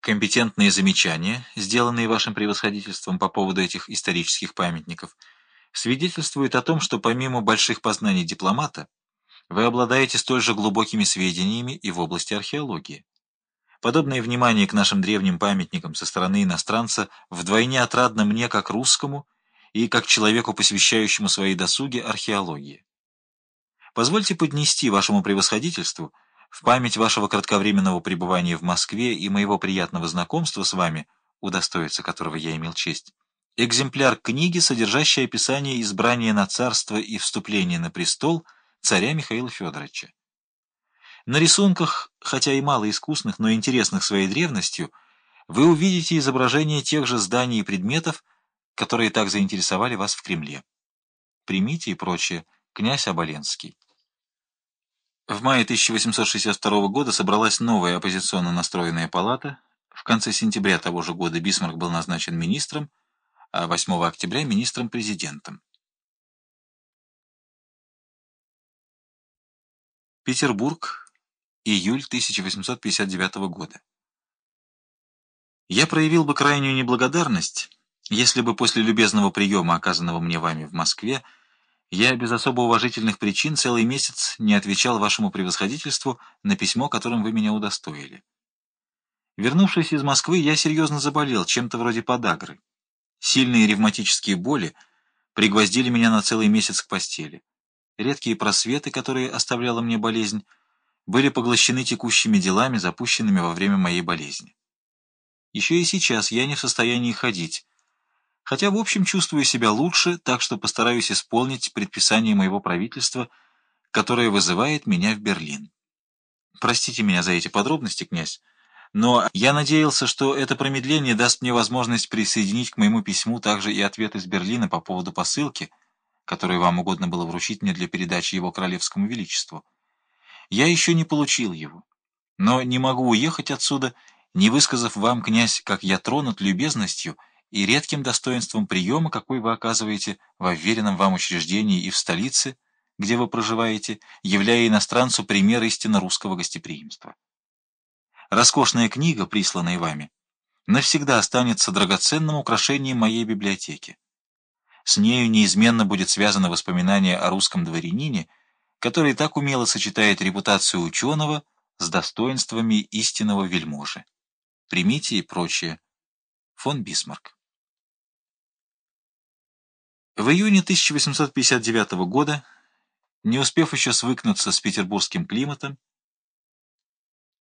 Компетентные замечания, сделанные вашим превосходительством по поводу этих исторических памятников, свидетельствуют о том, что помимо больших познаний дипломата, вы обладаете столь же глубокими сведениями и в области археологии. Подобное внимание к нашим древним памятникам со стороны иностранца вдвойне отрадно мне как русскому и как человеку, посвящающему свои досуги археологии. Позвольте поднести вашему превосходительству – в память вашего кратковременного пребывания в Москве и моего приятного знакомства с вами, удостоиться которого я имел честь, экземпляр книги, содержащий описание избрания на царство и вступления на престол царя Михаила Федоровича. На рисунках, хотя и мало искусных, но интересных своей древностью, вы увидите изображение тех же зданий и предметов, которые так заинтересовали вас в Кремле. Примите и прочее. Князь Оболенский. В мае 1862 года собралась новая оппозиционно настроенная палата. В конце сентября того же года Бисмарк был назначен министром, а 8 октября – министром-президентом. Петербург, июль 1859 года. Я проявил бы крайнюю неблагодарность, если бы после любезного приема, оказанного мне вами в Москве, я без особо уважительных причин целый месяц не отвечал вашему превосходительству на письмо, которым вы меня удостоили. Вернувшись из Москвы, я серьезно заболел, чем-то вроде подагры. Сильные ревматические боли пригвоздили меня на целый месяц к постели. Редкие просветы, которые оставляла мне болезнь, были поглощены текущими делами, запущенными во время моей болезни. Еще и сейчас я не в состоянии ходить, хотя в общем чувствую себя лучше, так что постараюсь исполнить предписание моего правительства, которое вызывает меня в Берлин. Простите меня за эти подробности, князь, но я надеялся, что это промедление даст мне возможность присоединить к моему письму также и ответ из Берлина по поводу посылки, которую вам угодно было вручить мне для передачи его королевскому величеству. Я еще не получил его, но не могу уехать отсюда, не высказав вам, князь, как я тронут любезностью — и редким достоинством приема, какой вы оказываете в уверенном вам учреждении и в столице, где вы проживаете, являя иностранцу пример истинно русского гостеприимства. Роскошная книга, присланная вами, навсегда останется драгоценным украшением моей библиотеки. С нею неизменно будет связано воспоминание о русском дворянине, который так умело сочетает репутацию ученого с достоинствами истинного вельможи. Примите и прочее. Фон Бисмарк в июне 1859 года, не успев еще свыкнуться с петербургским климатом,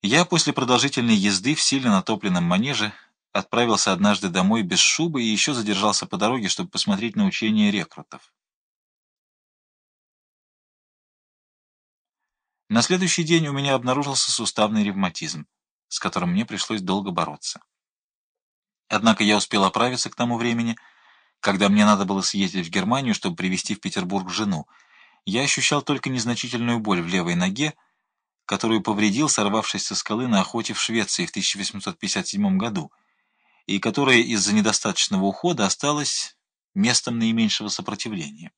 я после продолжительной езды в сильно натопленном манеже отправился однажды домой без шубы и еще задержался по дороге, чтобы посмотреть на учения рекрутов. На следующий день у меня обнаружился суставный ревматизм, с которым мне пришлось долго бороться. Однако я успел оправиться к тому времени, когда мне надо было съездить в Германию, чтобы привезти в Петербург жену, я ощущал только незначительную боль в левой ноге, которую повредил, сорвавшись со скалы на охоте в Швеции в 1857 году, и которая из-за недостаточного ухода осталась местом наименьшего сопротивления.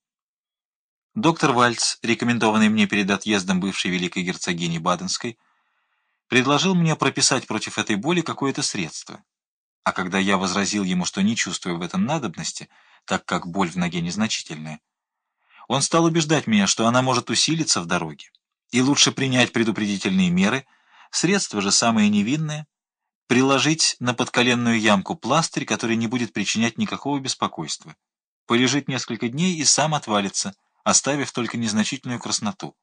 Доктор Вальц, рекомендованный мне перед отъездом бывшей великой герцогини Баденской, предложил мне прописать против этой боли какое-то средство. А когда я возразил ему, что не чувствую в этом надобности, так как боль в ноге незначительная, он стал убеждать меня, что она может усилиться в дороге, и лучше принять предупредительные меры, средство же самое невинное, приложить на подколенную ямку пластырь, который не будет причинять никакого беспокойства, полежит несколько дней и сам отвалится, оставив только незначительную красноту.